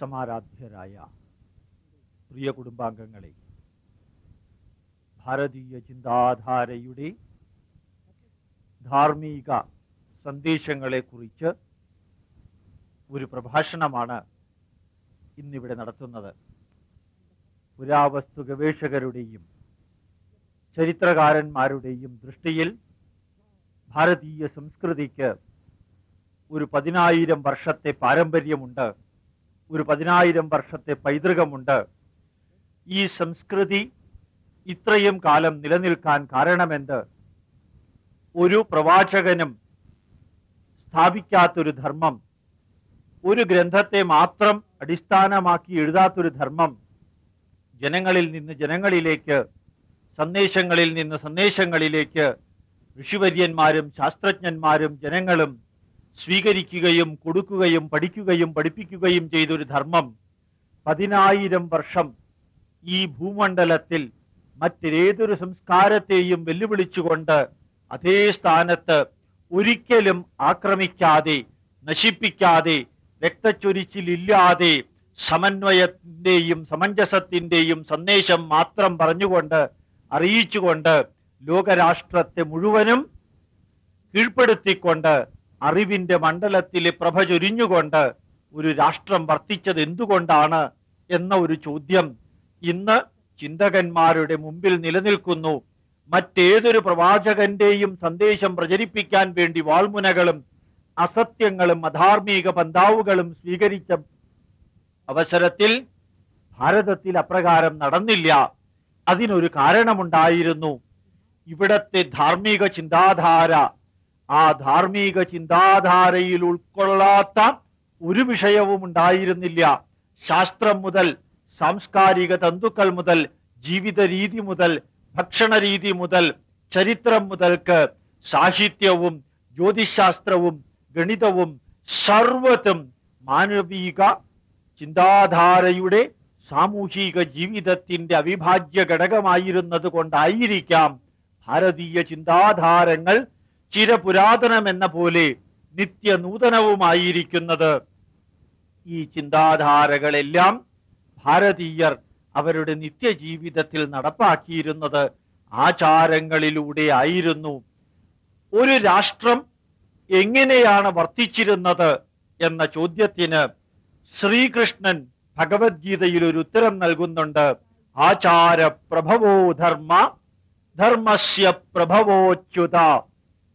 സമാരാധ്യരായ പ്രിയ കുടുംബാംഗങ്ങളെ ഭാരതീയ ചിന്താധാരയുടെ ധാർമ്മിക സന്ദേശങ്ങളെക്കുറിച്ച് ഒരു പ്രഭാഷണമാണ് ഇന്നിവിടെ നടത്തുന്നത്. പുരാവസ്തു ഗവേഷകരുടെയും ചരിത്രകാരന്മാരുടെയും ദൃഷ്ടിയിൽ ഭാരതീയ സംസ്കൃതിക്ക് ഒരു പതിനായിരം വർഷത്തെ പാരമ്പര്യമുണ്ട്. ഒരു പതിനായിരം വർഷത്തെ പൈതൃകമുണ്ട്. ഈ സംസ്കൃതി ഇത്രയും കാലം നിലനിൽക്കാൻ കാരണമെന്ത്? ഒരു പ്രവാചകനും സ്ഥാപിക്കാത്തൊരു ധർമ്മം ഒരു ഗ്രന്ഥത്തെ മാത്രം അടിസ്ഥാനമാക്കി എഴുതാത്തൊരു ധർമ്മം ജനങ്ങളിൽ നിന്ന് ജനങ്ങളിലേക്ക് സന്ദേശങ്ങളിൽ നിന്ന് സന്ദേശങ്ങളിലേക്ക് ഋഷിവര്യന്മാരും ശാസ്ത്രജ്ഞന്മാരും ജനങ്ങളും സ്വീകരിക്കുകയും കൊടുക്കുകയും പഠിക്കുകയും പഠിപ്പിക്കുകയും ചെയ്തൊരു ധർമ്മം പതിനായിരം വർഷം ഈ ഭൂമണ്ഡലത്തിൽ മറ്റേതൊരു സംസ്കാരത്തെയും വെല്ലുവിളിച്ചുകൊണ്ട് അതേ സ്ഥാനത്ത് ഒരിക്കലും ആക്രമിക്കാതെ നശിപ്പിക്കാതെ രക്തച്ചൊരിച്ചിലില്ലാതെ സമന്വയത്തിന്റെയും സമഞ്ജസത്തിന്റെയും സന്ദേശം മാത്രം പറഞ്ഞുകൊണ്ട് അറിയിച്ചുകൊണ്ട് ലോകരാഷ്ട്രത്തെ മുഴുവനും കീഴ്പ്പെടുത്തിക്കൊണ്ട് അറിവിന്റെ മണ്ഡലത്തിൽ പ്രഭ ചൊരിഞ്ഞുകൊണ്ട് ഒരു രാഷ്ട്രം വർത്തിച്ചത് എന്തുകൊണ്ടാണ് എന്ന ഒരു ചോദ്യം ഇന്ന് ചിന്തകന്മാരുടെ മുമ്പിൽ നിലനിൽക്കുന്നു. മറ്റേതൊരു പ്രവാചകന്റെയും സന്ദേശം പ്രചരിപ്പിക്കാൻ വേണ്ടി വാൾമുനകളും അസത്യങ്ങളും അധാർമിക പന്താവുകളും സ്വീകരിച്ച അവസരത്തിൽ ഭാരതത്തിൽ അപ്രകാരം നടന്നില്ല. അതിനൊരു കാരണമുണ്ടായിരുന്നു. ഇവിടത്തെ ധാർമ്മിക ചിന്താധാര ആ ധാർമ്മിക ചിന്താധാരയിൽ ഉൾക്കൊള്ളാത്ത ഒരു വിഷയവും ഉണ്ടായിരുന്നില്ല. ശാസ്ത്രം മുതൽ സാംസ്കാരിക തന്തുക്കൾ മുതൽ ജീവിത രീതി മുതൽ ഭക്ഷണ രീതി മുതൽ ചരിത്രം മുതൽക്ക് സാഹിത്യവും ജ്യോതിശാസ്ത്രവും ഗണിതവും സർവത്തും മാനവിക ചിന്താധാരയുടെ സാമൂഹിക ജീവിതത്തിന്റെ അവിഭാജ്യ ഘടകമായിരുന്നത് കൊണ്ടായിരിക്കാം ഭാരതീയ ചിന്താധാരങ്ങൾ ചിരപുരാതനമെന്ന പോലെ നിത്യനൂതനവുമായിരിക്കുന്നത്. ഈ ചിന്താധാരകളെല്ലാം ഭാരതീയർ അവരുടെ നിത്യജീവിതത്തിൽ നടപ്പാക്കിയിരുന്നത് ആചാരങ്ങളിലൂടെ ആയിരുന്നു. ഒരു രാഷ്ട്രം എങ്ങനെയാണ് വർത്തിച്ചിരുന്നത് എന്ന ചോദ്യത്തിന് ശ്രീകൃഷ്ണൻ ഭഗവത്ഗീതയിൽ ഒരു ഉത്തരം നൽകുന്നുണ്ട്. ആചാര പ്രഭവോ ധർമ്മ ധർമ്മസ്യ പ്രഭവോച്യുത.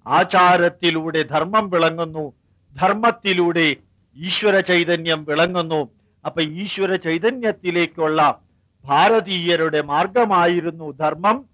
ആചാരത്തിലൂടെ ധർമ്മം വിളങ്ങുന്നു. ധർമ്മത്തിലൂടെ ഈശ്വര ചൈതന്യം വിളങ്ങുന്നു. അപ്പൊ ഈശ്വര ചൈതന്യത്തിലേക്കുള്ള ഭാരതീയരുടെ മാർഗമായിരുന്നു ധർമ്മം.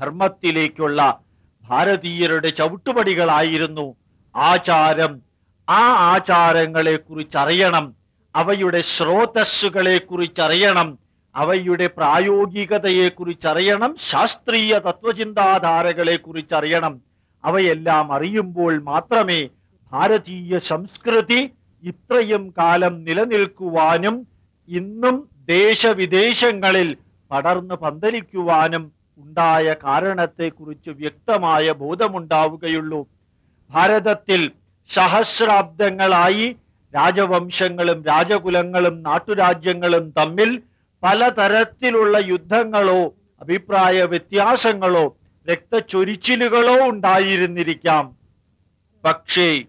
ധർമ്മത്തിലേക്കുള്ള ഭാരതീയരുടെ ചവിട്ടുപടികളായിരുന്നു ആചാരം. ആ ആചാരങ്ങളെ കുറിച്ചറിയണം അവയുടെ സ്രോതസ്സുകളെ കുറിച്ചറിയണം അവയുടെ പ്രായോഗികതയെ കുറിച്ചറിയണം ശാസ്ത്രീയ തത്വചിന്താധാരകളെ കുറിച്ചറിയണം അവയെല്ലാം അറിയുമ്പോൾ മാത്രമേ ഭാരതീയ സംസ്കൃതി ഇത്രയും കാലം നിലനിൽക്കുവാനും ഇന്നും ദേശവിദേശങ്ങളിൽ പടർന്ന് പന്തലിക്കുവാനും ഉണ്ടായ കാരണത്തെക്കുറിച്ച് വ്യക്തമായ ബോധമുണ്ടാവുകയുള്ളൂ. ഭാരതത്തിൽ സഹസ്രാബ്ദങ്ങളായി രാജവംശങ്ങളും രാജകുലങ്ങളും നാട്ടുരാജ്യങ്ങളും തമ്മിൽ പലതരത്തിലുള്ള യുദ്ധങ്ങളോ അഭിപ്രായ വ്യത്യാസങ്ങളോ രക്തച്ചൊരിച്ചിലുകളോ ഉണ്ടായിരുന്നിരിക്കാം. പക്ഷേ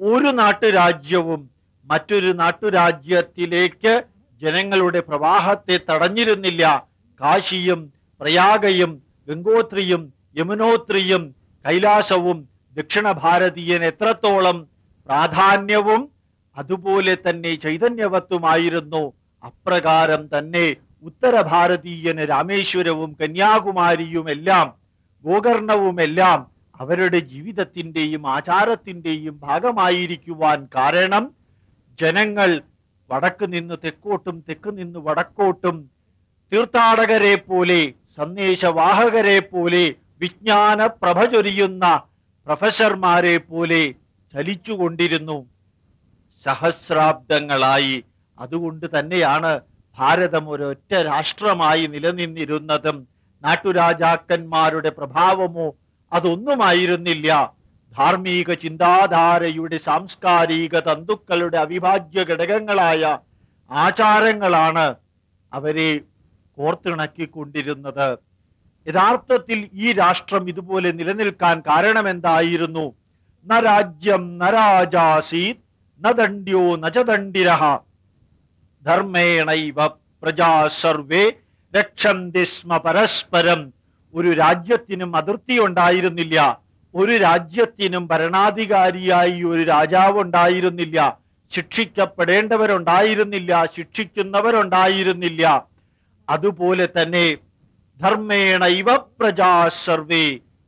ഒരു നാട്ടുരാജ്യവും മറ്റൊരു നാട്ടുരാജ്യത്തിലേക്ക് ജനങ്ങളുടെ പ്രവാഹത്തെ തടഞ്ഞിരുന്നില്ല. കാശിയും പ്രയാഗയും ഗംഗോത്രിയും യമുനോത്രിയും കൈലാസവും ദക്ഷിണ ഭാരതീയൻ എത്രത്തോളം പ്രാധാന്യവും അതുപോലെ തന്നെ ചൈതന്യവത്വമായിരുന്നു അപ്രകാരം തന്നെ ഉത്തര ഭാരതീയന് രാമേശ്വരവും കന്യാകുമാരിയുമെല്ലാം ഗോകർണവുമെല്ലാം അവരുടെ ജീവിതത്തിന്റെയും ആചാരത്തിന്റെയും ഭാഗമായിരിക്കുവാൻ കാരണം ജനങ്ങൾ വടക്ക് നിന്ന് തെക്കോട്ടും തെക്ക് നിന്ന് വടക്കോട്ടും തീർത്ഥാടകരെ പോലെ സന്ദേശവാഹകരെ പോലെ വിജ്ഞാന പ്രഭ ചൊരിയുന്ന പ്രൊഫസർമാരെ പോലെ ചലിച്ചുകൊണ്ടിരുന്നു. സഹസ്രാബ്ദങ്ങളായി. അതുകൊണ്ട് തന്നെയാണ് ഭാരതം ഒരൊറ്റ രാഷ്ട്രമായി നിലനിന്നിരുന്നതും നാട്ടുരാജാക്കന്മാരുടെ പ്രഭാവമോ അതൊന്നുമായിരുന്നില്ല. ധാർമ്മിക ചിന്താധാരയുടെ സാംസ്കാരിക തന്തുക്കളുടെ അവിഭാജ്യ ഘടകങ്ങളായ ആചാരങ്ങളാണ് അവരെ കോർത്തിണക്കിക്കൊണ്ടിരുന്നത്. യഥാർത്ഥത്തിൽ ഈ രാഷ്ട്രം ഇതുപോലെ നിലനിൽക്കാൻ കാരണമെന്തായിരുന്നു? ന രാജ്യം നരാജാസി നദണ്ഡ്യോ ന ദണ്ഡ്യോ നചദണ്ഡിരഹ ധർമ്മേണൈവ പ്രജാ രക്ഷന്തി സ്മ പരസ്പരം. ഒരു രാജ്യത്തിനും അതിർത്തി ഉണ്ടായിരുന്നില്ല. ഒരു രാജ്യത്തിനും ഭരണാധികാരിയായി ഒരു രാജാവ് ഉണ്ടായിരുന്നില്ല. ശിക്ഷിക്കപ്പെടേണ്ടവരുണ്ടായിരുന്നില്ല ശിക്ഷിക്കുന്നവരുണ്ടായിരുന്നില്ല. അതുപോലെ തന്നെ ധർമ്മേണ ഇവ പ്രജാ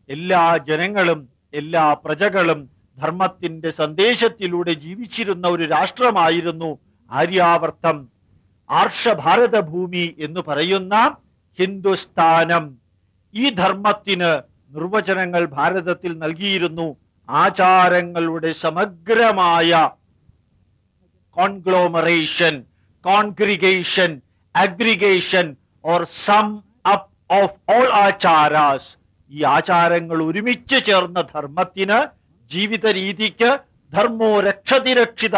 എല്ലാ ജനങ്ങളും എല്ലാ പ്രജകളും ധർമ്മത്തിന്റെ സന്ദേശത്തിലൂടെ ജീവിച്ചിരുന്ന ഒരു രാഷ്ട്രമായിരുന്നു. ആര്യാവർത്തം ആർഷഭാരതഭൂമി എന്ന് പറയുന്ന ഹിന്ദുസ്ഥാനം. ഈ ധർമ്മത്തിന് നിർവചനങ്ങൾ ഭാരതത്തിൽ നൽകിയിരുന്നു. ആചാരങ്ങളുടെ സമഗ്രമായ conglomeration congregation aggregation or sum up of all ആചാരാസ്. ഈ ആചാരങ്ങൾ ഒരുമിച്ച് ചേർന്ന ധർമ്മത്തിന് ജീവിത രീതിക്ക് ധർമ്മോ രക്ഷതി രക്ഷിത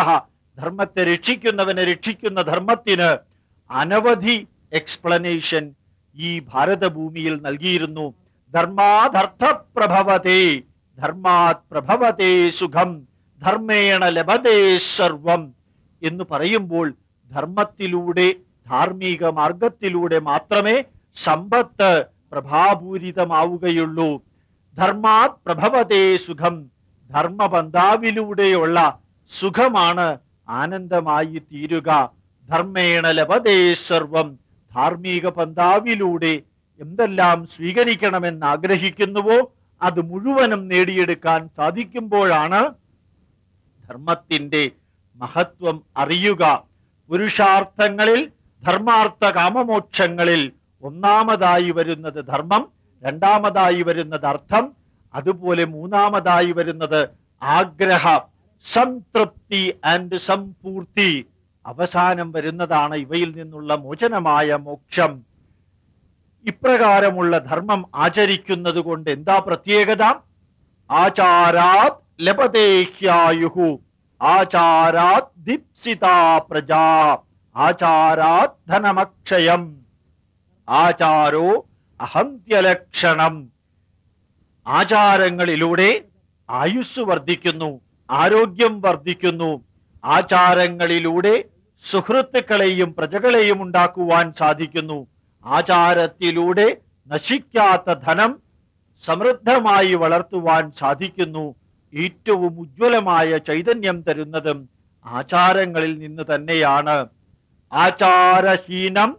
ധർമ്മത്തെ രക്ഷിക്കുന്നവനെ രക്ഷിക്കുന്ന ധർമ്മത്തിന് അനവധി എക്സ്പ്ലനേഷൻ ഈ ഭാരതഭൂമിയിൽ നൽകിയിരുന്നു. ധർമാധർത്ഥ പ്രഭവതേ ധർമാത് പ്രഭവതേ സുഖം ധർമ്മേണ ലഭതേ സർവം എന്ന് പറയുമ്പോൾ ധർമ്മത്തിലൂടെ ധാർമ്മിക മാർഗത്തിലൂടെ മാത്രമേ സമ്പത്ത് പ്രഭാപൂരിതമാവുകയുള്ളൂ. ധർമാത് പ്രഭവതേ സുഖം ധർമ്മബന്ധാവിലൂടെയുള്ള സുഖമാണ് ആനന്ദമായി തീരുക. ധർമ്മേണ ലഭതേ സർവം. ധാർമ്മിക പന്താവിലൂടെ എന്തെല്ലാം സ്വീകരിക്കണമെന്ന് ആഗ്രഹിക്കുന്നുവോ അത് മുഴുവനും നേടിയെടുക്കാൻ സാധിക്കുമ്പോഴാണ് ധർമ്മത്തിന്റെ മഹത്വം അറിയുക. പുരുഷാർത്ഥങ്ങളിൽ ധർമാർത്ഥ കാമമോക്ഷങ്ങളിൽ ഒന്നാമതായി വരുന്നത് ധർമ്മം രണ്ടാമതായി വരുന്നത് അർത്ഥം അതുപോലെ മൂന്നാമതായി വരുന്നത് ആഗ്രഹ. സംതൃപ്തി ആൻഡ് സംപൂർത്തി. അവസാനം വരുന്നതാണ് ഇവയിൽ നിന്നുള്ള മോചനമായ മോക്ഷം. ഇപ്രകാരമുള്ള ധർമ്മം ആചരിക്കുന്നത് കൊണ്ട് എന്താ പ്രത്യേകത? ആചാരാത് ലഭതേഹ്യായുഹു ആചാരാത് ദീപ്സിതാ പ്രജാ. ആചാരാത് ധനമക്ഷയം. ആചാരോ അഹന്ത്യലക്ഷണം. ആചാരങ്ങളിലൂടെ ആയുസ് വർദ്ധിക്കുന്നു. ആരോഗ്യം വർദ്ധിക്കുന്നു. ആചാരങ്ങളിലൂടെ സുഹൃത്തുക്കളെയും പ്രജകളെയും ഉണ്ടാക്കുവാൻ സാധിക്കുന്നു. ആചാരത്തിലൂടെ നശിക്കാത്ത ധനം സമൃദ്ധമായി വളർത്തുവാൻ സാധിക്കുന്നു. ഏറ്റവും ഉജ്ജ്വലമായ ചൈതന്യം തരുന്നതും ആചാരങ്ങളിൽ നിന്ന് തന്നെയാണ്. ആചാരഹീനം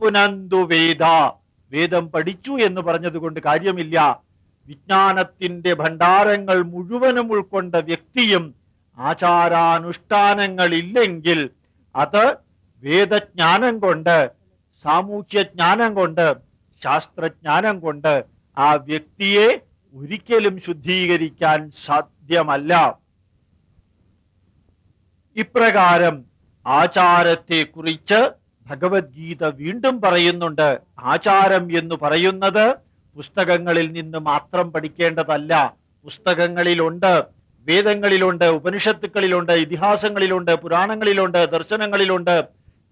പുനന്തു വേദ. വേദം പഠിച്ചു എന്ന് പറഞ്ഞതുകൊണ്ട് കാര്യമില്ല. വിജ്ഞാനത്തിന്റെ ഭണ്ഡാരങ്ങൾ മുഴുവനും ഉൾക്കൊണ്ട വ്യക്തിയും ആചാരാനുഷ്ഠാനങ്ങളില്ലെങ്കിൽ അത് വേദജ്ഞാനം കൊണ്ട് സാമൂഹ്യജ്ഞാനം കൊണ്ട് ശാസ്ത്രജ്ഞാനം കൊണ്ട് ആ വ്യക്തിയെ ഒരിക്കലും ശുദ്ധീകരിക്കാൻ സാധ്യമല്ല. ഇപ്രകാരം ആചാരത്തെ കുറിച്ച് ഭഗവത്ഗീത വീണ്ടും പറയുന്നുണ്ട്. ആചാരം എന്ന് പറയുന്നത് പുസ്തകങ്ങളിൽ നിന്ന് മാത്രം പഠിക്കേണ്ടതല്ല. പുസ്തകങ്ങളിലുണ്ട് വേദങ്ങളിലുണ്ട് ഉപനിഷത്തുക്കളിലുണ്ട് ഇതിഹാസങ്ങളിലുണ്ട് പുരാണങ്ങളിലുണ്ട് ദർശനങ്ങളിലുണ്ട്.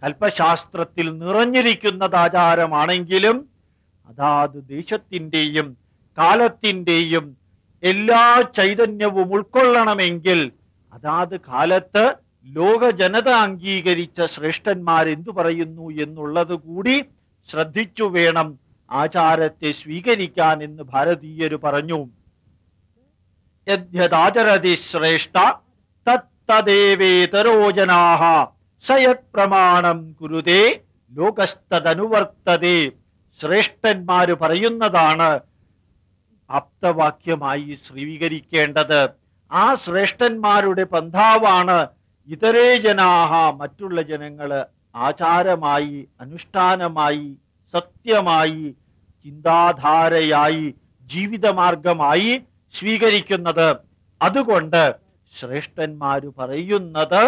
കൽപ്പശാസ്ത്രത്തിൽ നിറഞ്ഞിരിക്കുന്നത് ആചാരമാണെങ്കിലും അതാത് ദേശത്തിന്റെയും കാലത്തിന്റെയും എല്ലാ ചൈതന്യവും ഉൾക്കൊള്ളണമെങ്കിൽ അതാത് കാലത്ത് ലോക ജനത അംഗീകരിച്ച ശ്രേഷ്ഠന്മാർ എന്തു പറയുന്നു എന്നുള്ളത് കൂടി ശ്രദ്ധിച്ചു വേണം. ആചാരത്തെ സ്വീകരിക്കാൻ എന്ന് ഭാരതീയര് പറഞ്ഞു. യദ്യതാചരതി ശ്രേഷ്ഠ തത്തദേവേതരോ ജനാഹ സയത് പ്രമാണം കുരുതേ ലോകസ്ഥതനുവർത്തതേ. ശ്രേഷ്ഠന്മാര് പറയുന്നതാണ് ആപ്തവാക്യമായി സ്വീകരിക്കേണ്ടത്. ആ ശ്രേഷ്ഠന്മാരുടെ പന്ഥാവാണ് ഇതരേ ജനാഹ മറ്റുള്ള ജനങ്ങൾ ആചാരമായി അനുഷ്ഠാനമായി സത്യമായി ചിന്താധാരയായി ജീവിതമാർഗമായി സ്വീകരിക്കുന്നത്. അതുകൊണ്ട് ശ്രേഷ്ഠന്മാര് പറയുന്നത്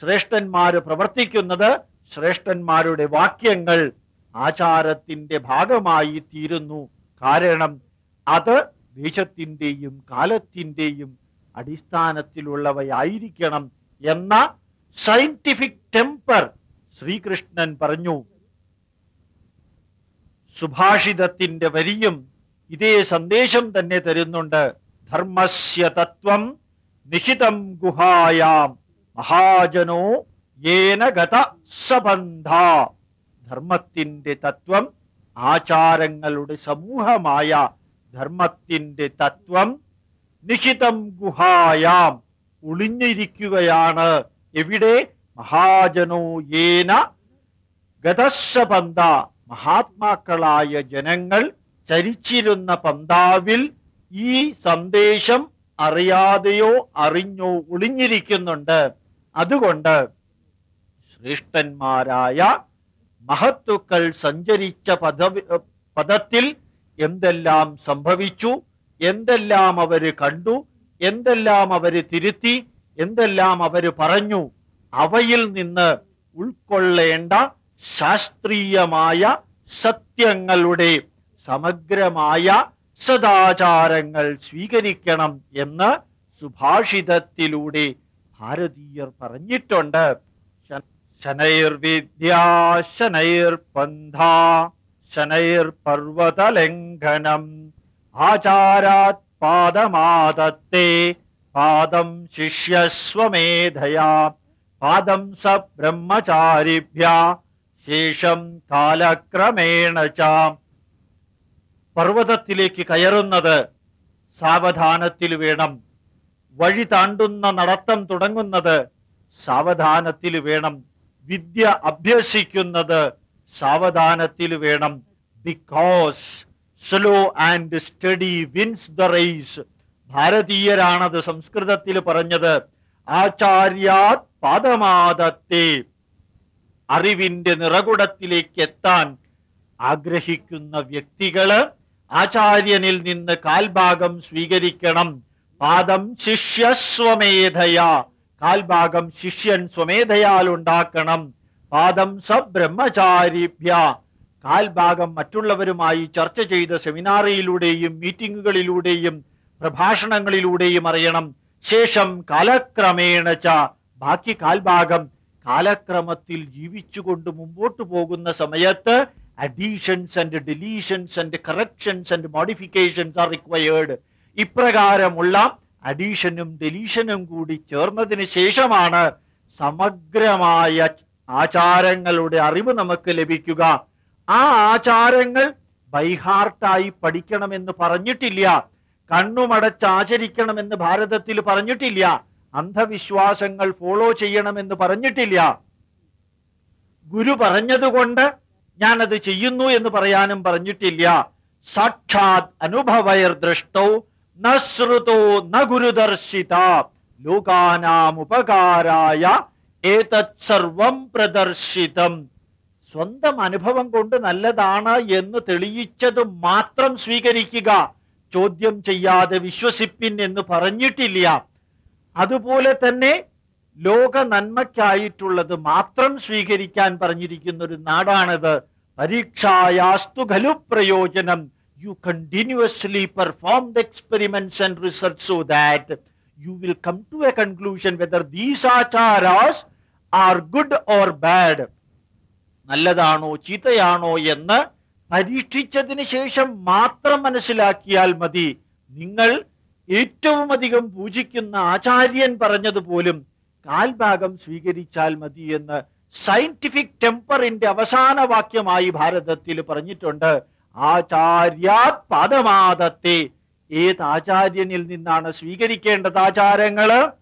ശ്രേഷ്ഠന്മാര് പ്രവർത്തിക്കുന്നത് ശ്രേഷ്ഠന്മാരുടെ വാക്യങ്ങൾ ആചാരത്തിന്റെ ഭാഗമായി തീരുന്നു. കാരണം അത് ദേശത്തിന്റെയും കാലത്തിന്റെയും അടിസ്ഥാനത്തിലുള്ളവയായിരിക്കണം എന്ന സയന്റിഫിക് ടെമ്പർ ശ്രീകൃഷ്ണൻ പറഞ്ഞു. സുഭാഷിതത്തിന്റെ വരിയും ഇതേ സന്ദേശം തന്നെ തരുന്നുണ്ട്. ധർമ്മസ്യ തത്വം നിഹിതം ഗുഹായാം. മഹാജനോ ഏനഗത സബന്ധ. ധർമ്മത്തിന്റെ തത്വം ആചാരങ്ങളുടെ സമൂഹമായ ധർമ്മത്തിന്റെ തത്വം നിഹിതം ഗുഹായാം. ഒളിഞ്ഞിരിക്കുകയാണ്. എവിടെ? മഹാജനോ ഏന ഗതസ്സപന്ത മഹാത്മാക്കളായ ജനങ്ങൾ ചരിച്ചിരുന്ന പന്താവിൽ ഈ സന്ദേശം അറിയാതെയോ അറിഞ്ഞോ ഒളിഞ്ഞിരിക്കുന്നുണ്ട്. അതുകൊണ്ട് ശ്രേഷ്ഠന്മാരായ മഹത്തുക്കൾ സഞ്ചരിച്ച പദ പദത്തിൽ എന്തെല്ലാം സംഭവിച്ചു എന്തെല്ലാം അവർ കണ്ടു എന്തെല്ലാം അവർ തിരുത്തി എന്തെല്ലാം അവർ പറഞ്ഞു അവയിൽ നിന്ന് ഉൾക്കൊള്ളേണ്ട ശാസ്ത്രീയമായ സത്യങ്ങളുടെ സമഗ്രമായ സദാചാരങ്ങൾ സ്വീകരിക്കണം എന്ന് സുഭാഷിതത്തിലൂടെ ഭാരതീയർ പറഞ്ഞിട്ടുണ്ട്. ശനൈർവിദ്യാ ശനൈർപന്ഥ ശനൈർപർവതലംഘനം ആചാരാത് പാദമാദത്തെ പാദം ശിഷ്യസ്വമേധയാ പാദം സ ബ്രഹ്മചാരിഭ്യ ശേഷം കാലക്രമേണ ചാം. പർവതത്തിലേക്ക് കയറുന്നത് സാവധാനത്തിൽ വേണം. വഴി താണ്ടുന്ന നടത്തം തുടങ്ങുന്നത് സാവധാനത്തിൽ വേണം. വിദ്യ അഭ്യസിക്കുന്നത് സാവധാനത്തിൽ വേണം. Because slow and steady wins the race ഭാരതീയരാണത് സംസ്കൃതത്തിൽ പറഞ്ഞത്. ആചാര്യാത് പാദമാദത്തെ. അറിവിന്റെ നിറകുടത്തിലേക്ക് എത്താൻ ആഗ്രഹിക്കുന്ന വ്യക്തികൾ ആചാര്യനിൽ നിന്ന് കാൽഭാഗം സ്വീകരിക്കണം. പാദം ശിഷ്യസ്വമേധയാ. കാൽഭാഗം ശിഷ്യൻ സ്വമേധയാൽ ഉണ്ടാക്കണം. പാദം സബ്രഹ്മചാരിഭ്യ. കാൽഭാഗം മറ്റുള്ളവരുമായി ചർച്ച ചെയ്ത സെമിനാറിയിലൂടെയും മീറ്റിങ്ങുകളിലൂടെയും പ്രഭാഷണങ്ങളിലൂടെയും അറിയണം. ശേഷം കാലക്രമേണ ബാക്കി കാൽഭാഗം കാലക്രമത്തിൽ ജീവിച്ചുകൊണ്ട് മുമ്പോട്ട് പോകുന്ന സമയത്ത് additions and deletions and corrections and modifications are required ഇപ്രകാരമുള്ള അഡീഷനും ഡെലീഷനും കൂടി ചേർന്നതിന് ശേഷമാണ് സമഗ്രമായ ആചാരങ്ങളുടെ അറിവ് നമുക്ക് ലഭിക്കുക. ആ ആചാരങ്ങൾ ബൈഹാർട്ടായി പഠിക്കണമെന്ന് പറഞ്ഞിട്ടില്ല. കണ്ണുമടച്ച് ആചരിക്കണമെന്ന് ഭാരതത്തിൽ പറഞ്ഞിട്ടില്ല. അന്ധവിശ്വാസങ്ങൾ ഫോളോ ചെയ്യണമെന്ന് പറഞ്ഞിട്ടില്ല. ഗുരു പറഞ്ഞതുകൊണ്ട് ഞാനത് ചെയ്യുന്നു എന്ന് പറയാനും പറഞ്ഞിട്ടില്ല. സാക്ഷാത് അനുഭവയർ ദൃഷ്ടോ ന ശ്രുതോ ന ഗുരുദർശിത ലോകാനാമുപകാരായ ഏതത് സർവം പ്രദർശിതം. സ്വന്തം അനുഭവം കൊണ്ട് നല്ലതാണ് എന്ന് തെളിയിച്ചത് മാത്രം സ്വീകരിക്കുക. ചോദ്യം ചെയ്യാതെ വിശ്വസിപ്പിൻ എന്ന് പറഞ്ഞിട്ടില്ല. അതുപോലെ തന്നെ ലോക നന്മയ്ക്കായിട്ടുള്ളത് മാത്രം സ്വീകരിക്കാൻ പറഞ്ഞിരിക്കുന്ന ഒരു നാടാണിത്. പരീക്ഷായാസ്തു ഖലു പ്രയോജനം. You continuously perform the experiments and research so that you will come to a conclusion whether these ആചാരാസ് are good or bad നല്ലതാണോ ചീത്തയാണോ എന്ന് പരീക്ഷിച്ചതിന് ശേഷം മാത്രം മനസ്സിലാക്കിയാൽ മതി. നിങ്ങൾ ഏറ്റവും അധികം പൂജിക്കുന്ന ആചാര്യൻ പറഞ്ഞതുപോലും കാൽഭാഗം സ്വീകരിച്ചാൽ മതി എന്ന് സയന്റിഫിക് ടെമ്പറിന്റെ അവസാന വാക്യമായി ഭാരതത്തിൽ പറഞ്ഞിട്ടുണ്ട്. ആചാര്യാത് പാദമാദത്തെ. ഏത് ആചാര്യനിൽ നിന്നാണ് സ്വീകരിക്കേണ്ടത് ആചാരങ്ങൾ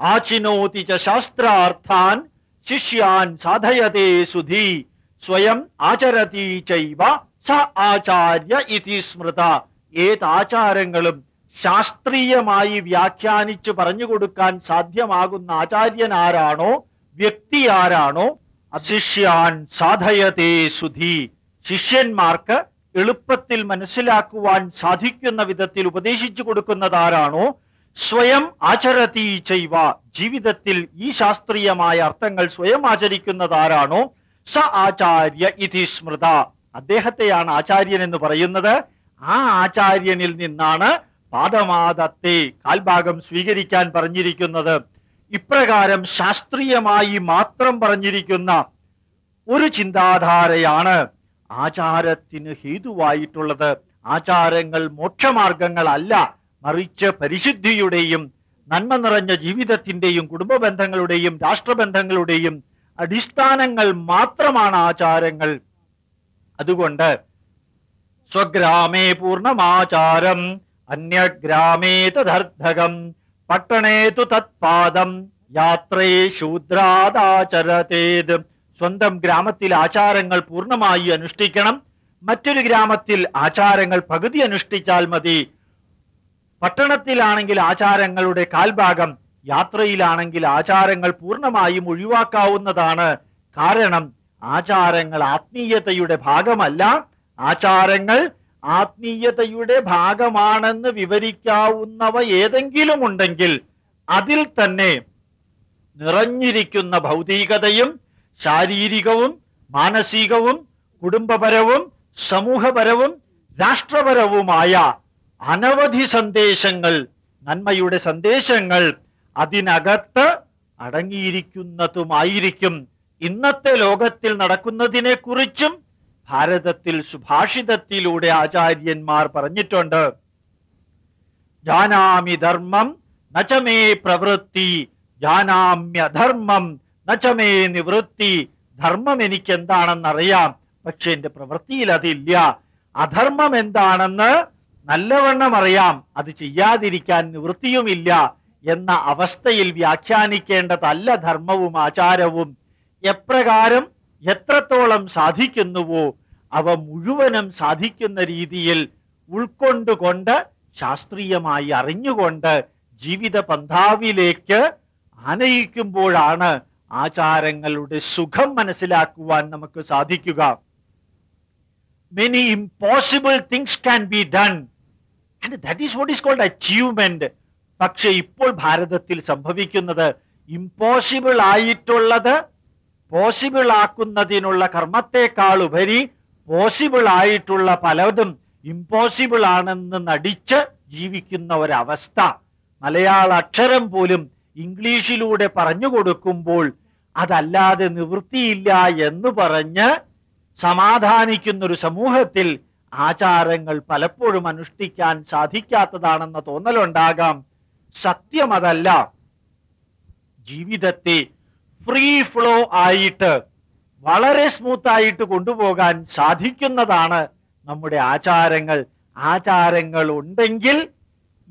ആചിനോതി ച ശാസ്ത്രാർത്ഥാൻ ശിഷ്യാൻ സാധയതേ സുധി. സ്വയം ആചരതി ചൈവ സ ആചാര്യ ഇതി സ്മൃത. ഏത് ആചാരങ്ങളും ശാസ്ത്രീയമായി വ്യാഖ്യാനിച്ചു പറഞ്ഞു കൊടുക്കാൻ സാധ്യമാകുന്ന ആചാര്യൻ ആരാണോ വ്യക്തി ആരാണോ അശിഷ്യാൻ സാധയതേ സുധി. ശിഷ്യന്മാർക്ക് എളുപ്പത്തിൽ മനസ്സിലാക്കുവാൻ സാധിക്കുന്ന വിധത്തിൽ ഉപദേശിച്ചു കൊടുക്കുന്നതാരാണോ സ്വയം ആചരതി ചെയ്വ. ജീവിതത്തിൽ ഈ ശാസ്ത്രീയമായ അർത്ഥങ്ങൾ സ്വയം ആചരിക്കുന്നതാരാണോ സ ആചാര്യ ഇതി സ്മൃത. അദ്ദേഹത്തെയാണ് ആചാര്യൻ എന്ന് പറയുന്നത്. ആ ആചാര്യനിൽ നിന്നാണ് പാദമാദത്തെ കാൽഭാഗം സ്വീകരിക്കാൻ പറഞ്ഞിരിക്കുന്നത് ഇപ്രകാരം ശാസ്ത്രീയമായി മാത്രം പറഞ്ഞിരിക്കുന്ന ഒരു ചിന്താധാരയാണ് ആചാരത്തിന് ഹേതുവായിട്ടുള്ളത്. ആചാരങ്ങൾ മോക്ഷമാർഗങ്ങളല്ല. മറിച്ച് പരിശുദ്ധിയുടെയും നന്മ നിറഞ്ഞ ജീവിതത്തിന്റെയും കുടുംബ ബന്ധങ്ങളുടെയും രാഷ്ട്രബന്ധങ്ങളുടെയും അടിസ്ഥാനങ്ങൾ മാത്രമാണ് ആചാരങ്ങൾ. അതുകൊണ്ട് സ്വഗ്രാമേ പൂർണമാചാരം. അന്യഗ്രാമേ തദർദ്ധകം പട്ടണേ തു തത്പാദം യാത്രയെ ശൂദ്രാദാചരതേത്. സ്വന്തം ഗ്രാമത്തിൽ ആചാരങ്ങൾ പൂർണമായി അനുഷ്ഠിക്കണം മറ്റൊരു ഗ്രാമത്തിൽ ആചാരങ്ങൾ പകുതി അനുഷ്ഠിച്ചാൽ മതി. പട്ടണത്തിലാണെങ്കിൽ ആചാരങ്ങളുടെ കാൽഭാഗം യാത്രയിലാണെങ്കിൽ ആചാരങ്ങൾ പൂർണമായും ഒഴിവാക്കാവുന്നതാണ്. കാരണം ആചാരങ്ങൾ ആത്മീയതയുടെ ഭാഗമല്ല ആചാരങ്ങൾ ആത്മീയതയുടെ ഭാഗമാണെന്ന് വിവരിക്കാവുന്നവ ഏതെങ്കിലും ഉണ്ടെങ്കിൽ അതിൽ തന്നെ നിറഞ്ഞിരിക്കുന്ന ഭൗതികതയും ശാരീരികവും മാനസികവും കുടുംബപരവും സമൂഹപരവും രാഷ്ട്രപരവുമായ അനവധി സന്ദേശങ്ങൾ നന്മയുടെ സന്ദേശങ്ങൾ അതിനകത്ത് അടങ്ങിയിരിക്കുന്നതുമായിരിക്കും ഇന്നത്തെ ലോകത്തിൽ നടക്കുന്നതിനെ കുറിച്ചും ഭാരതത്തിൽ സുഭാഷിതത്തിലൂടെ ആചാര്യന്മാർ പറഞ്ഞിട്ടുണ്ട് ജാനാമി ധർമ്മം നചമേ പ്രവൃത്തി ജാനാമ്യധർമ്മം നചമേ നിവൃത്തി. ധർമ്മം എനിക്ക് എന്താണെന്നറിയാം പക്ഷെ എന്റെ പ്രവൃത്തിയിൽ അതില്ല. അധർമ്മം എന്താണെന്ന് നല്ലവണ്ണം അറിയാം അത് ചെയ്യാതിരിക്കാൻ നിവൃത്തിയുമില്ല എന്ന അവസ്ഥയിൽ വ്യാഖ്യാനിക്കേണ്ടതല്ല ധർമ്മവും ആചാരവും. എപ്രകാരം എത്രത്തോളം സാധിക്കുന്നുവോ അവ മുഴുവനും സാധിക്കുന്ന രീതിയിൽ ഉൾക്കൊണ്ടുകൊണ്ട് ശാസ്ത്രീയമായി അറിഞ്ഞുകൊണ്ട് ജീവിത പന്ഥാവിലേക്ക് ആനയിക്കുമ്പോഴാണ് ആചാരങ്ങളുടെ സുഖം മനസ്സിലാക്കുവാൻ നമുക്ക് സാധിക്കുക. Many impossible things can be done and that is what is called achievement പക്ഷെ ഇപ്പോൾ ഭാരതത്തിൽ സംഭവിക്കുന്നത് ഇമ്പോസിബിൾ ആയിട്ടുള്ളത് പോസിബിൾ ആക്കുന്നതിനുള്ള കർമ്മത്തെക്കാൾ ഉപരി പോസിബിൾ ആയിട്ടുള്ള പലതും ഇമ്പോസിബിൾ ആണെന്ന് നടിച്ച് ജീവിക്കുന്ന ഒരവസ്ഥ. മലയാള അക്ഷരം പോലും ഇംഗ്ലീഷിലൂടെ പറഞ്ഞു കൊടുക്കുമ്പോൾ അതല്ലാതെ നിവൃത്തിയില്ല എന്ന് പറഞ്ഞ് സമാധാനിക്കുന്ന ഒരു സമൂഹത്തിൽ ആചാരങ്ങൾ പലപ്പോഴും അനുഷ്ഠിക്കാൻ സാധിക്കാത്തതാണെന്ന തോന്നലുണ്ടാകാം. സത്യം അതല്ല ജീവിതത്തെ ഫ്രീ ഫ്ലോ ആയിട്ട് വളരെ സ്മൂത്ത് ആയിട്ട് കൊണ്ടുപോകാൻ സാധിക്കുന്നതാണ് നമ്മുടെ ആചാരങ്ങൾ. ആചാരങ്ങൾ ഉണ്ടെങ്കിൽ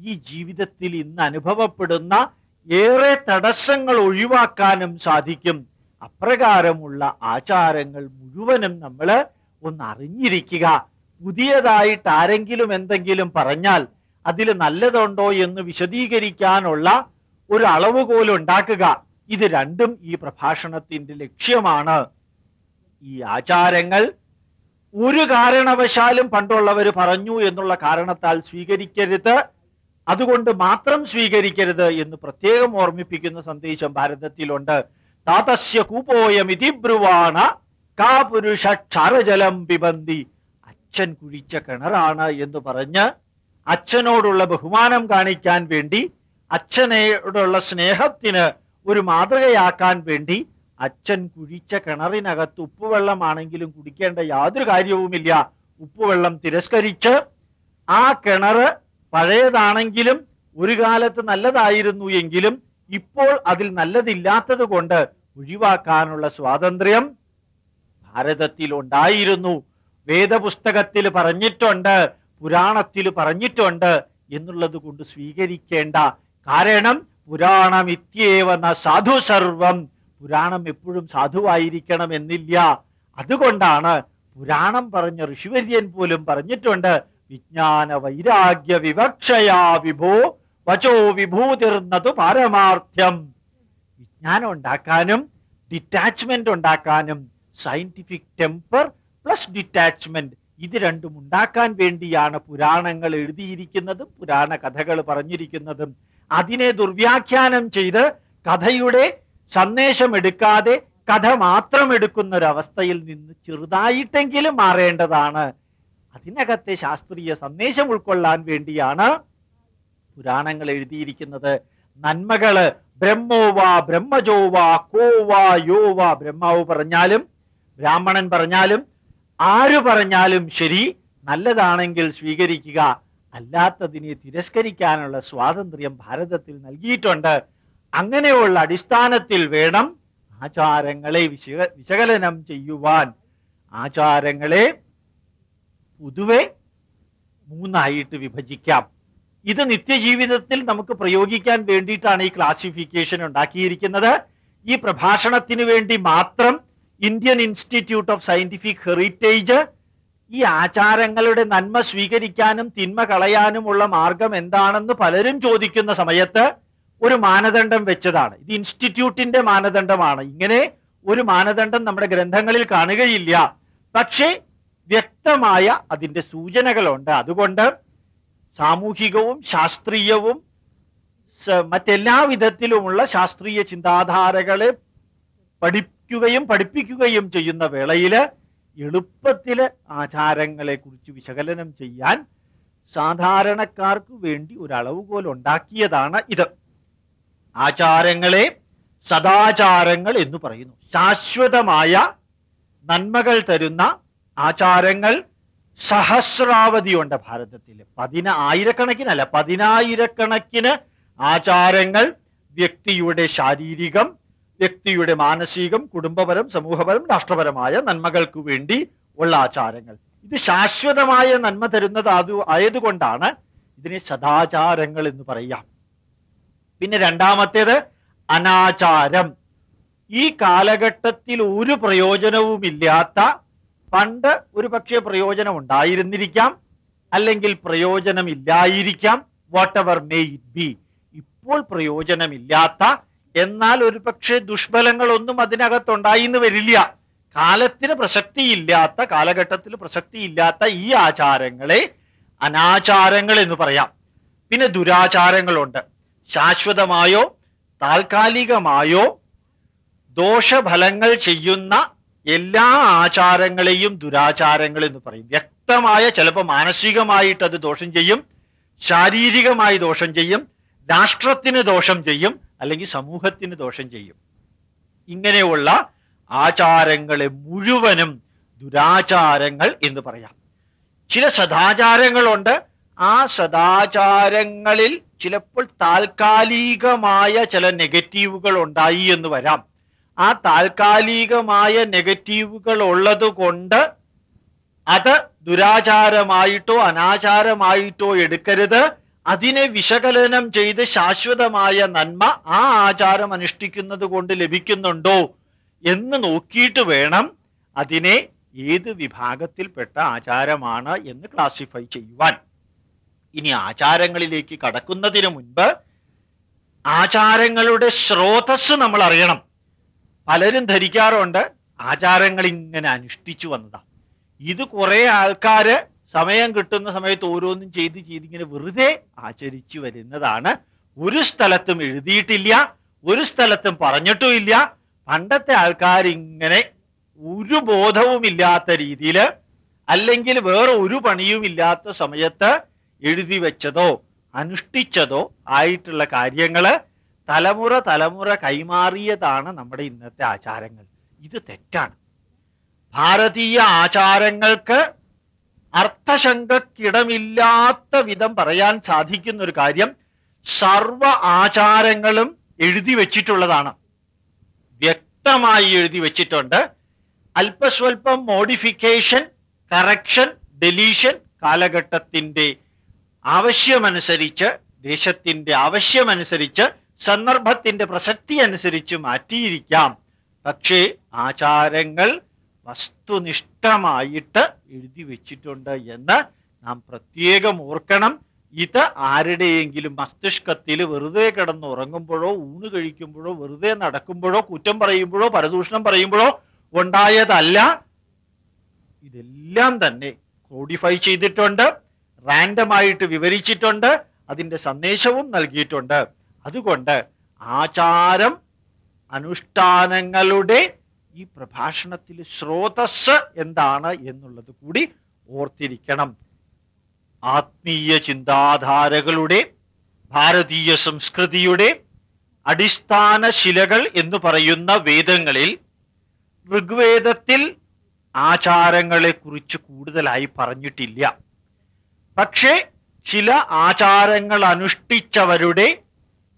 ഈ ജീവിതത്തിൽ ഇന്ന് അനുഭവപ്പെടുന്ന ഏറെ തടസ്സങ്ങൾ ഒഴിവാക്കാനും സാധിക്കും. അപ്രകാരമുള്ള ആചാരങ്ങൾ മുഴുവനും നമ്മൾ ഒന്ന് അറിഞ്ഞിരിക്കുക. പുതിയതായിട്ട് ആരെങ്കിലും എന്തെങ്കിലും പറഞ്ഞാൽ അതിൽ നല്ലതുണ്ടോ എന്ന് വിശദീകരിക്കാനുള്ള ഒരു അളവുകോൽ ഉണ്ടാക്കുക. ഇത് രണ്ടും ഈ പ്രഭാഷണത്തിന്റെ ലക്ഷ്യമാണ്. ഈ ആചാരങ്ങൾ ഒരു കാരണവശാലും പണ്ടുള്ളവർ പറഞ്ഞു എന്നുള്ള കാരണത്താൽ സ്വീകരിക്കരുത്. അതുകൊണ്ട് മാത്രം സ്വീകരിക്കരുത് എന്ന് പ്രത്യേകം ഓർമ്മിപ്പിക്കുന്ന സന്ദേശം ഭാരതത്തിലുണ്ട്. താതസ്യ കൂപോയമിതി ബ്രുവാണ കാ പുരുഷ ക്ഷാരജലം പിബന്തി അച്ഛൻ കുഴിച്ച കിണറാണ് എന്ന് പറഞ്ഞ് അച്ഛനോടുള്ള ബഹുമാനം കാണിക്കാൻ വേണ്ടി അച്ഛനോടുള്ള സ്നേഹത്തിന് ഒരു മാതൃകയാക്കാൻ വേണ്ടി അച്ഛൻ കുഴിച്ച കിണറിനകത്ത് ഉപ്പുവെള്ളമാണെങ്കിലും കുടിക്കേണ്ട യാതൊരു കാര്യവുമില്ല. ഉപ്പുവെള്ളം തിരസ്കരിച്ച് ആ കിണറ് പഴയതാണെങ്കിലും ഒരു കാലത്ത് നല്ലതായിരുന്നു എങ്കിലും ഇപ്പോൾ അതിൽ നല്ലതില്ലാത്തത് കൊണ്ട് ഒഴിവാക്കാനുള്ള സ്വാതന്ത്ര്യം ഭാരതത്തിൽ ഉണ്ടായിരുന്നു. വേദപുസ്തകത്തിൽ പറഞ്ഞിട്ടുണ്ട് പുരാണത്തിൽ പറഞ്ഞിട്ടുണ്ട് എന്നുള്ളത് കൊണ്ട് സ്വീകരിക്കേണ്ട കാരണം പുരാണം ഇത്യേവ ന സാധു സർവം. പുരാണം എപ്പോഴും സാധുവായിരിക്കണം എന്നില്ല. അതുകൊണ്ടാണ് പുരാണം പറഞ്ഞ ഋഷിവര്യൻ പോലും പറഞ്ഞിട്ടുണ്ട് വിജ്ഞാന വൈരാഗ്യ വിവക്ഷയാ വിഭോ വചോ വിഭൂതിർന്നതു പാരമാർത്ഥ്യം. വിജ്ഞാനം ഉണ്ടാക്കാനും ഡിറ്റാച്ച്മെന്റ് ഉണ്ടാക്കാനും സയന്റിഫിക് ടെമ്പർ പ്ലസ് ഡിറ്റാച്ച്മെന്റ് ഇത് രണ്ടും ഉണ്ടാക്കാൻ വേണ്ടിയാണ് പുരാണങ്ങൾ എഴുതിയിരിക്കുന്നതും പുരാണ കഥകൾ പറഞ്ഞിരിക്കുന്നതും. അതിനെ ദുർവ്യാഖ്യാനം ചെയ്ത് കഥയുടെ സന്ദേശം എടുക്കാതെ കഥ മാത്രം എടുക്കുന്ന ഒരവസ്ഥയിൽ നിന്ന് ചെറുതായിട്ടെങ്കിലും മാറേണ്ടതാണ്. അതിനകത്തെ ശാസ്ത്രീയ സന്ദേശം ഉൾക്കൊള്ളാൻ വേണ്ടിയാണ് പുരാണങ്ങൾ എഴുതിയിരിക്കുന്നത്. നന്മകൾ ബ്രഹ്മോവാ ബ്രഹ്മജോവാ കോവാ യോവാ ബ്രഹ്മാവ് പറഞ്ഞാലും ബ്രാഹ്മണൻ പറഞ്ഞാലും ആര് പറഞ്ഞാലും ശരി നല്ലതാണെങ്കിൽ സ്വീകരിക്കുക. അല്ലാത്തതിനെ തിരസ്കരിക്കാനുള്ള സ്വാതന്ത്ര്യം ഭാരതത്തിൽ നൽകിയിട്ടുണ്ട്. അങ്ങനെയുള്ള അടിസ്ഥാനത്തിൽ വേണം ആചാരങ്ങളെ വിശ വിശകലനം ചെയ്യുവാൻ. ആചാരങ്ങളെ പൊതുവെ മൂന്നായിട്ട് വിഭജിക്കാം. ഇത് നിത്യജീവിതത്തിൽ നമുക്ക് പ്രയോഗിക്കാൻ വേണ്ടിയിട്ടാണ് ഈ ക്ലാസിഫിക്കേഷൻ ഉണ്ടാക്കിയിരിക്കുന്നത്. ഈ പ്രഭാഷണത്തിന് വേണ്ടി മാത്രം Indian institute of scientific heritage ഈ ആചാരങ്ങളുടെ നന്മ സ്വീകരിക്കാനും തിന്മ കളയാനുമുള്ള മാർഗം എന്താണെന്ന് പലരും ചോദിക്കുന്ന സമയത്ത് ഒരു മാനദണ്ഡം വെച്ചതാണ്. ഇത് ഇൻസ്റ്റിറ്റ്യൂട്ടിന്റെ മാനദണ്ഡമാണ്. ഇങ്ങനെ ഒരു മാനദണ്ഡം നമ്മുടെ ഗ്രന്ഥങ്ങളിൽ കാണുകയില്ല. പക്ഷേ വ്യക്തമായ അതിന്റെ സൂചനകളുണ്ട്. അതുകൊണ്ട് സാമൂഹികവും ശാസ്ത്രീയവും മറ്റെല്ലാ വിധത്തിലുമുള്ള ശാസ്ത്രീയ ചിന്താധാരകളെ പഠിക്കുകയും പഠിപ്പിക്കുകയും ചെയ്യുന്ന വേളയിൽ എളുപ്പത്തിൽ ആചാരങ്ങളെ കുറിച്ച് വിശകലനം ചെയ്യാൻ സാധാരണക്കാർക്ക് വേണ്ടി ഒരു അളവുകോൽ ഉണ്ടാക്കിയതാണ് ഇത്. ആചാരങ്ങളെ സദാചാരങ്ങൾ എന്ന് പറയുന്നു. ശാശ്വതമായ നന്മകൾ തരുന്ന ആചാരങ്ങൾ സഹസ്രാവധിയുണ്ട് ഭാരതത്തിൽ പതിന ആയിരക്കണക്കിനല്ല പതിനായിരക്കണക്കിന് ആചാരങ്ങൾ വ്യക്തിയുടെ ശാരീരികം വ്യക്തിയുടെ മാനസികം കുടുംബപരം സമൂഹപരം രാഷ്ട്രപരമായ നന്മകൾക്ക് വേണ്ടി ഉള്ള ആചാരങ്ങൾ. ഇത് ശാശ്വതമായ നന്മ തരുന്നത് അത് ആയതുകൊണ്ടാണ് ഇതിനെ സദാചാരങ്ങൾ എന്ന് പറയാം പിന്നെ രണ്ടാമത്തേത് അനാചാരം. ഈ കാലഘട്ടത്തിൽ ഒരു പ്രയോജനവുമില്ലാത്ത പണ്ട് ഒരു പക്ഷേ പ്രയോജനം ഉണ്ടായിരുന്നിരിക്കാം അല്ലെങ്കിൽ പ്രയോജനമില്ലായിരിക്കാം whatever may it be ഇപ്പോൾ പ്രയോജനമില്ലാത്ത എന്നാൽ ഒരു പക്ഷേ ദുഷ്ഫലങ്ങളൊന്നും അതിനകത്തുണ്ടായി എന്ന് വരില്ല. കാലത്തിന് പ്രസക്തിയില്ലാത്ത കാലഘട്ടത്തിൽ പ്രസക്തിയില്ലാത്ത ഈ ആചാരങ്ങളെ അനാചാരങ്ങൾ എന്ന് പറയാം. പിന്നെ ദുരാചാരങ്ങളുണ്ട്. ശാശ്വതമായോ താൽക്കാലികമായോ ദോഷഫലങ്ങൾ ചെയ്യുന്ന എല്ലാ ആചാരങ്ങളെയും ദുരാചാരങ്ങൾ എന്ന് പറയും. വ്യക്തമായ ചിലപ്പോൾ മാനസികമായിട്ട് അത് ദോഷം ചെയ്യും ശാരീരികമായി ദോഷം ചെയ്യും രാഷ്ട്രത്തിന് ദോഷം ചെയ്യും അല്ലെങ്കിൽ സമൂഹത്തിന് ദോഷം ചെയ്യും. ഇങ്ങനെയുള്ള ആചാരങ്ങളെ മുഴുവനും ദുരാചാരങ്ങൾ എന്ന് പറയാം. ചില സദാചാരങ്ങളുണ്ട്. ആ സദാചാരങ്ങളിൽ ചിലപ്പോൾ താൽക്കാലികമായ ചില നെഗറ്റീവുകൾ ഉണ്ടായി എന്ന് വരാം. ആ താൽക്കാലികമായ നെഗറ്റീവുകൾ ഉള്ളത് കൊണ്ട് അത് ദുരാചാരമായിട്ടോ അനാചാരമായിട്ടോ എടുക്കരുത്. അതിനെ വിശകലനം ചെയ്ത് ശാശ്വതമായ നന്മ ആ ആചാരം അനുഷ്ഠിക്കുന്നത് കൊണ്ട് ലഭിക്കുന്നുണ്ടോ എന്ന് നോക്കിയിട്ട് വേണം അതിനെ ഏത് വിഭാഗത്തിൽപ്പെട്ട ആചാരമാണ് എന്ന് ക്ലാസിഫൈ ചെയ്യുവാൻ. ഇനി ആചാരങ്ങളിലേക്ക് കടക്കുന്നതിന് മുൻപ് ആചാരങ്ങളുടെ സ്രോതസ് നമ്മൾ അറിയണം. പലരും ധരിക്കാറുണ്ട് ആചാരങ്ങൾ ഇങ്ങനെ അനുഷ്ഠിച്ചു വന്നതാണ് ഇത് കുറേ ആൾക്കാര് സമയം കിട്ടുന്ന സമയത്ത് ഓരോന്നും ചെയ്ത് ചെയ്ത് ഇങ്ങനെ വെറുതെ ആചരിച്ചു വരുന്നതാണ്. ഒരു സ്ഥലത്തും എഴുതിയിട്ടില്ല ഒരു സ്ഥലത്തും പറഞ്ഞിട്ടുമില്ല. പണ്ടത്തെ ആൾക്കാർ ഇങ്ങനെ ഒരു ബോധവുമില്ലാത്ത രീതിയിൽ അല്ലെങ്കിൽ വേറെ ഒരു പണിയും ഇല്ലാത്ത സമയത്ത് എഴുതി വെച്ചതോ അനുഷ്ഠിച്ചതോ ആയിട്ടുള്ള കാര്യങ്ങൾ തലമുറ തലമുറ കൈമാറിയതാണ് നമ്മുടെ ഇന്നത്തെ ആചാരങ്ങൾ. ഇത് തെറ്റാണ്. ഭാരതീയ ആചാരങ്ങൾക്ക് അർത്ഥശങ്കക്കിടമില്ലാത്ത വിധം പറയാൻ സാധിക്കുന്ന ഒരു കാര്യം സർവ ആചാരങ്ങളും എഴുതി വെച്ചിട്ടുള്ളതാണ്. വ്യക്തമായി എഴുതി വെച്ചിട്ടുണ്ട്. അല്പസ്വല്പം മോഡിഫിക്കേഷൻ കറക്ഷൻ ഡെലീഷൻ കാലഘട്ടത്തിന്റെ ആവശ്യമനുസരിച്ച് ദേശത്തിന്റെ ആവശ്യമനുസരിച്ച് സന്ദർഭത്തിന്റെ പ്രസക്തി അനുസരിച്ച് മാറ്റിയിരിക്കാം. പക്ഷേ ആചാരങ്ങൾ വസ്തുനിഷ്ഠമായിട്ട് എഴുതി വെച്ചിട്ടുണ്ട് എന്ന് നാം പ്രത്യേകം ഓർക്കണം. ഇത് ആരുടെയെങ്കിലും മസ്തിഷ്കത്തിൽ വെറുതെ കിടന്ന് ഉറങ്ങുമ്പോഴോ ഊണ് കഴിക്കുമ്പോഴോ വെറുതെ നടക്കുമ്പോഴോ കുറ്റം പറയുമ്പോഴോ പരദൂഷണം പറയുമ്പോഴോ ഉണ്ടായതല്ല. ഇതെല്ലാം തന്നെ കോഡിഫൈ ചെയ്തിട്ടുണ്ട് റാൻഡമായിട്ട് വിവരിച്ചിട്ടുണ്ട് അതിന്റെ സന്ദേശവും നൽകിയിട്ടുണ്ട്. അതുകൊണ്ട് ആചാരം അനുഷ്ഠാനങ്ങളുടെ ഈ പ്രഭാഷണത്തിൽ സ്രോതസ് എന്താണ് എന്നുള്ളത് കൂടി ഓർത്തിരിക്കണം. ആത്മീയ ചിന്താധാരകളുടെ ഭാരതീയ സംസ്കൃതിയുടെ അടിസ്ഥാന ശിലകൾ എന്ന് പറയുന്ന വേദങ്ങളിൽ ഋഗ്വേദത്തിൽ ആചാരങ്ങളെ കുറിച്ച് കൂടുതലായി പറഞ്ഞിട്ടില്ല. പക്ഷേ ചില ആചാരങ്ങൾ അനുഷ്ഠിച്ചവരുടെ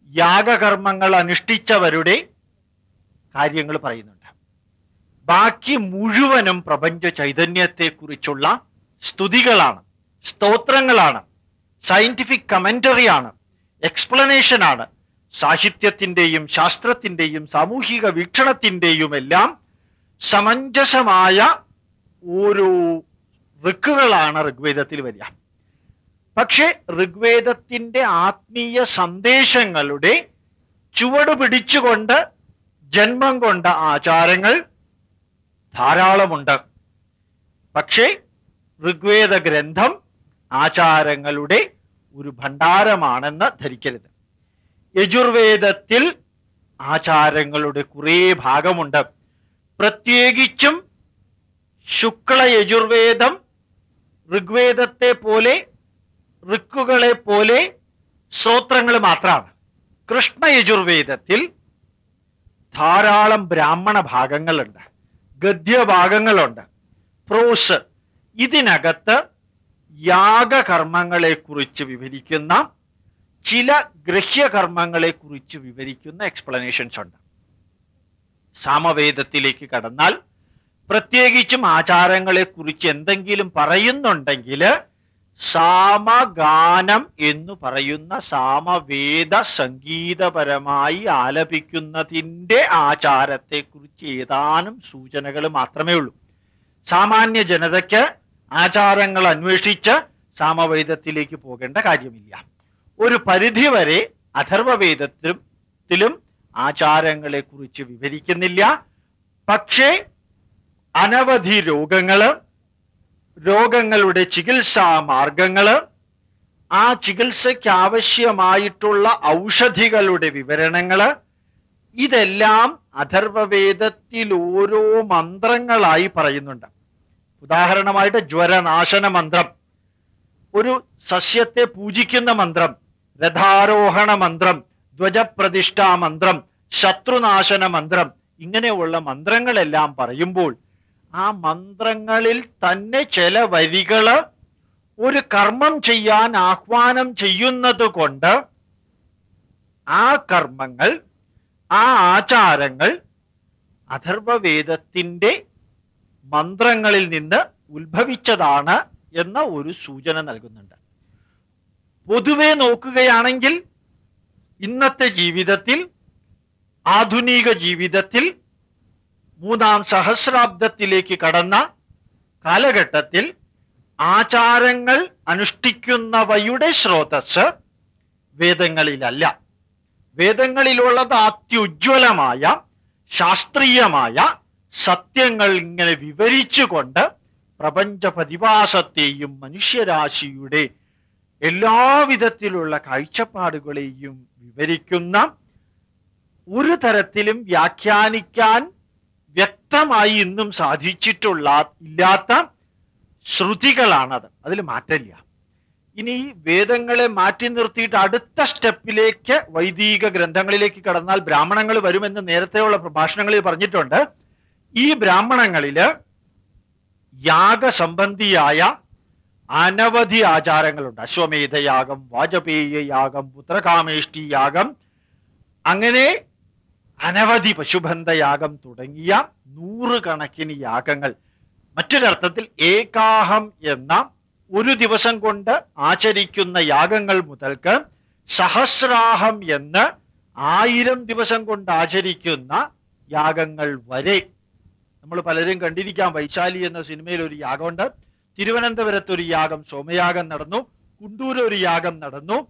യാഗകർമ്മങ്ങൾ അനുഷ്ഠിച്ചവരുടെ കാര്യങ്ങൾ പറയുന്നുണ്ട്. ബാക്കി മുഴുവനും പ്രപഞ്ച ചൈതന്യത്തെക്കുറിച്ചുള്ള സ്തുതികളാണ് സ്തോത്രങ്ങളാണ് സയന്റിഫിക് കമന്ററിയാണ് എക്സ്പ്ലനേഷൻ ആണ് സാഹിത്യത്തിന്റെയും ശാസ്ത്രത്തിന്റെയും സാമൂഹിക വീക്ഷണത്തിന്റെയും എല്ലാം സമഞ്ജസമായ ഓരോ ഋക്കുകളാണ് ഋഗ്വേദത്തിൽ വരിക. പക്ഷേ ഋഗ്വേദത്തിന്റെ ആത്മീയ സന്ദേശങ്ങളുടെ ചുവട് പിടിച്ചുകൊണ്ട് ജന്മം കൊണ്ട ആചാരങ്ങൾ ധാരാളമുണ്ട്. പക്ഷേ ഋഗ്വേദ ഗ്രന്ഥം ആചാരങ്ങളുടെ ഒരു ഭണ്ഡാരമാണെന്ന് ധരിക്കരുത്. യജുർവേദത്തിൽ ആചാരങ്ങളുടെ കുറേ ഭാഗമുണ്ട്. പ്രത്യേകിച്ചും ശുക്ല യജുർവേദം ഋഗ്വേദത്തെ പോലെ ഋക്കുകളെ പോലെ സ്ത്രോത്രങ്ങൾ മാത്രമാണ്. കൃഷ്ണ യജുർവേദത്തിൽ ധാരാളം ബ്രാഹ്മണ ഭാഗങ്ങളുണ്ട്. ഗദ്യഭാഗങ്ങളുണ്ട്. പ്രോസ്. ഇതിനകത്ത് യാഗകർമ്മങ്ങളെ കുറിച്ച് വിവരിക്കുന്ന ചില ഗൃഹ്യകർമ്മങ്ങളെ കുറിച്ച് വിവരിക്കുന്ന എക്സ്പ്ലനേഷൻസ് ഉണ്ട്. സാമവേദത്തിലേക്ക് കടന്നാൽ പ്രത്യേകിച്ചും ആചാരങ്ങളെ കുറിച്ച് എന്തെങ്കിലും പറയുന്നുണ്ടെങ്കിൽ സാമഗാനം എന്ന് പറയുന്ന സാമവേദ സംഗീതപരമായി ആലപിക്കുന്നതിന്റെ ആചാരത്തെക്കുറിച്ച് ഏതാനും സൂചനകൾ മാത്രമേ ഉള്ളൂ. സാമാന്യ ജനതയ്ക്ക് ആചാരങ്ങൾ അന്വേഷിച്ച് സാമവേദത്തിലേക്ക് പോകേണ്ട കാര്യമില്ല. ഒരു പരിധിവരെ അഥർവവേദത്തിലും ആചാരങ്ങളെക്കുറിച്ച് ആചാരങ്ങളെ കുറിച്ച് വിവരിക്കുന്നില്ല. പക്ഷേ അനവധി രോഗങ്ങൾ രോഗങ്ങളുടെ ചികിത്സാ മാർഗങ്ങൾ ആ ചികിത്സയ്ക്ക് ആവശ്യമായിട്ടുള്ള ഔഷധികളുടെ വിവരണങ്ങൾ ഇതെല്ലാം അഥർവവേദത്തിൽ ഓരോ മന്ത്രങ്ങളായി പറയുന്നുണ്ട്. ഉദാഹരണമായിട്ട് ജ്വരനാശന മന്ത്രം ഒരു സസ്യത്തെ പൂജിക്കുന്ന മന്ത്രം രഥാരോഹണ മന്ത്രം ധ്വജപ്രതിഷ്ഠാ മന്ത്രം ശത്രുനാശന മന്ത്രം ഇങ്ങനെയുള്ള മന്ത്രങ്ങളെല്ലാം പറയുമ്പോൾ ആ മന്ത്രങ്ങളിൽ തന്നെ ചില വരികൾ ഒരു കർമ്മം ചെയ്യാൻ ആഹ്വാനം ചെയ്യുന്നത് കൊണ്ട് ആ കർമ്മങ്ങൾ ആ ആചാരങ്ങൾ അഥർവവേദത്തിന്റെ മന്ത്രങ്ങളിൽ നിന്ന് ഉത്ഭവിച്ചതാണ് എന്ന ഒരു സൂചന നൽകുന്നുണ്ട്. പൊതുവെ നോക്കുകയാണെങ്കിൽ ഇന്നത്തെ ജീവിതത്തിൽ ആധുനിക ജീവിതത്തിൽ മൂന്നാം സഹസ്രാബ്ദത്തിലേക്ക് കടന്ന കാലഘട്ടത്തിൽ ആചാരങ്ങൾ അനുഷ്ഠിക്കുന്നവയുടെ സ്രോതസ് വേദങ്ങളിലല്ല. വേദങ്ങളിലുള്ളത് അത്യുജ്വലമായ ശാസ്ത്രീയമായ സത്യങ്ങൾ ഇങ്ങനെ വിവരിച്ചുകൊണ്ട് പ്രപഞ്ച പ്രതിഭാസത്തെയും മനുഷ്യരാശിയുടെ എല്ലാവിധത്തിലുള്ള കാഴ്ചപ്പാടുകളെയും വിവരിക്കുന്ന ഒരു തരത്തിലും വ്യാഖ്യാനിക്കാൻ വ്യക്തമായി ഇന്നും സാധിച്ചിട്ടുള്ള ഇല്ലാത്ത ശ്രുതികളാണത്. അതിൽ മാറ്റമില്ല. ഇനി വേദങ്ങളെ മാറ്റി നിർത്തിയിട്ട് അടുത്ത സ്റ്റെപ്പിലേക്ക് വൈദിക ഗ്രന്ഥങ്ങളിലേക്ക് കടന്നാൽ ബ്രാഹ്മണങ്ങൾ വരുമെന്ന് നേരത്തെയുള്ള പ്രഭാഷണങ്ങളിൽ പറഞ്ഞിട്ടുണ്ട്. ഈ ബ്രാഹ്മണങ്ങളിൽ യാഗസംബന്ധിയായ അനവധി ആചാരങ്ങളുണ്ട്. അശ്വമേധയാഗം വാജപേയ യാഗം പുത്രകാമേഷ്ടി യാഗം അങ്ങനെ അനവധി പശുബന്ധയാഗം തുടങ്ങിയ നൂറുകണക്കിന് യാഗങ്ങൾ. മറ്റൊരർത്ഥത്തിൽ ഏകാഹം എന്ന ഒരു ദിവസം കൊണ്ട് ആചരിക്കുന്ന യാഗങ്ങൾ മുതൽക്ക് സഹസ്രാഹം എന്ന് ആയിരം ദിവസം കൊണ്ട് ആചരിക്കുന്ന യാഗങ്ങൾ വരെ. നമ്മൾ പലരും കണ്ടിരിക്കാം വൈശാലി എന്ന സിനിമയിൽ ഒരു യാഗമുണ്ട്. തിരുവനന്തപുരത്ത് ഒരു യാഗം സോമയാഗം നടന്നു. കുണ്ടൂർ ഒരു യാഗം നടന്നു.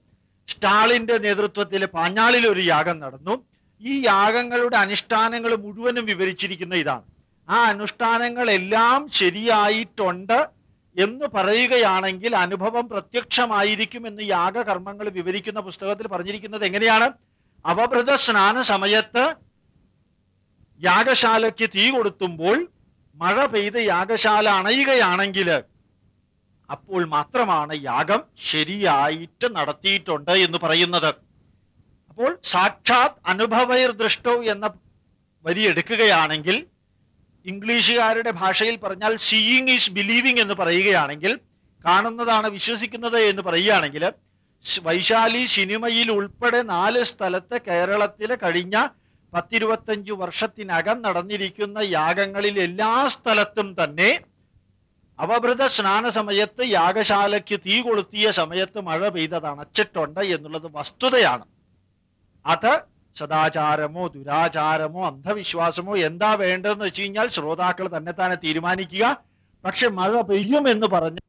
സ്റ്റാളിന്റെ നേതൃത്വത്തിൽ പാഞ്ഞാളിൽ ഒരു യാഗം നടന്നു. ഈ യാഗങ്ങളുടെ അനുഷ്ഠാനങ്ങൾ മുഴുവനും വിവരിച്ചിരിക്കുന്ന ഇതാണ്. ആ അനുഷ്ഠാനങ്ങളെല്ലാം ശരിയായിട്ടുണ്ട് എന്ന് പറയുകയാണെങ്കിൽ അനുഭവം പ്രത്യക്ഷമായിരിക്കും എന്ന് യാഗകർമ്മങ്ങൾ വിവരിക്കുന്ന പുസ്തകത്തിൽ പറഞ്ഞിരിക്കുന്നത് എങ്ങനെയാണ്? അവഭൃത സ്നാന സമയത്ത് യാഗശാലയ്ക്ക് തീ കൊടുത്തുമ്പോൾ മഴ പെയ്ത് യാഗശാല അണയുകയാണെങ്കിൽ അപ്പോൾ മാത്രമാണ് യാഗം ശരിയായിട്ട് നടത്തിയിട്ടുണ്ട് എന്ന് പറയുന്നത്. അപ്പോൾ സാക്ഷാത് അനുഭവൈർ ദൃഷ്ടോ എന്ന വരി എടുക്കുകയാണെങ്കിൽ ഇംഗ്ലീഷുകാരുടെ ഭാഷയിൽ പറഞ്ഞാൽ സീയിങ് ഈസ് ബിലീവിങ് എന്ന് പറയുകയാണെങ്കിൽ കാണുന്നതാണ് വിശ്വസിക്കുന്നത് എന്ന് പറയുകയാണെങ്കിൽ വൈശാലി സിനിമയിൽ ഉൾപ്പെടെ നാല് സ്ഥലത്ത് കേരളത്തിലെ കഴിഞ്ഞ പത്തിരുപത്തഞ്ചു വർഷത്തിനകം നടന്നിരിക്കുന്ന യാഗങ്ങളിൽ എല്ലാ സ്ഥലത്തും തന്നെ അവഭൃത സ്നാന സമയത്ത് യാഗശാലയ്ക്ക് തീ കൊളുത്തിയ സമയത്ത് മഴ പെയ്തത് അണച്ചിട്ടുണ്ട് എന്നുള്ളത് വസ്തുതയാണ്. അത് സദാചാരമോ ദുരാചാരമോ അന്ധവിശ്വാസമോ എന്താ വേണ്ടതെന്ന് വെച്ച് കഴിഞ്ഞാൽ ശ്രോതാക്കൾ തന്നെ തന്നെ തീരുമാനിക്കുക. പക്ഷെ മഴ പെയ്യുമെന്ന് പറഞ്ഞ്